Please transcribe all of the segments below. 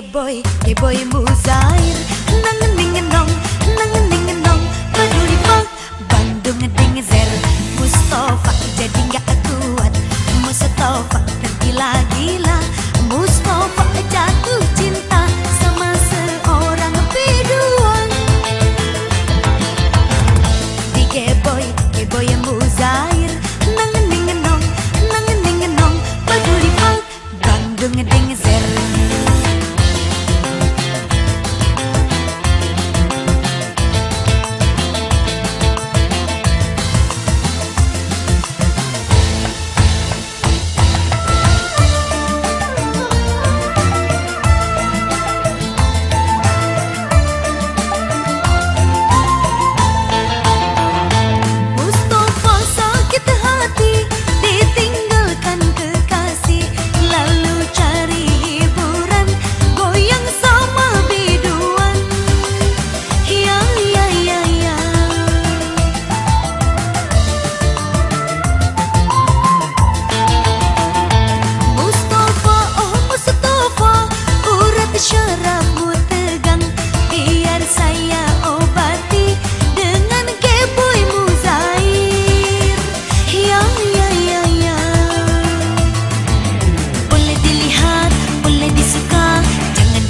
boy, gay boy mu zair. Nang ning nong, nang ning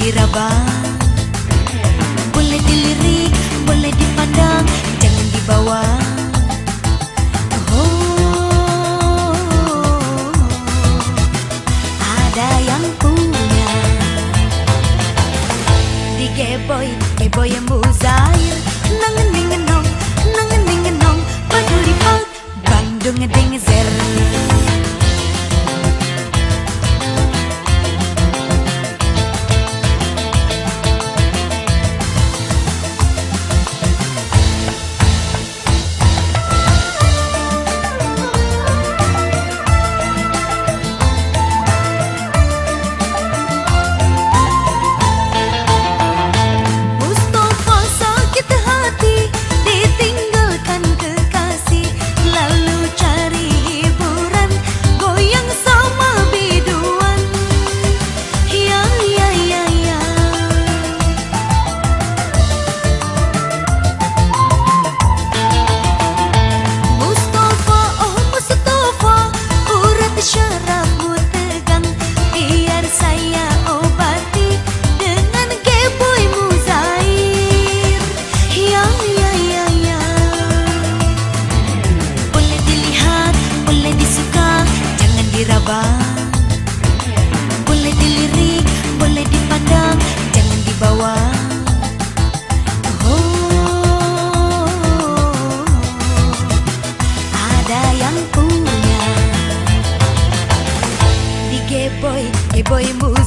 diraba. Boleh dilirik, boleh dipandang Jangan dibawa. Oh, Ada yang punya. Di Digeboy, eboy yang muzair. Nangan dingenong, nangan dingenong Peduli bandung bang dungedengezer abang. Boleh dilirik, boleh dipandang Jangan dibawa. Oh, Ada yang punya. Di geboy, geboy musik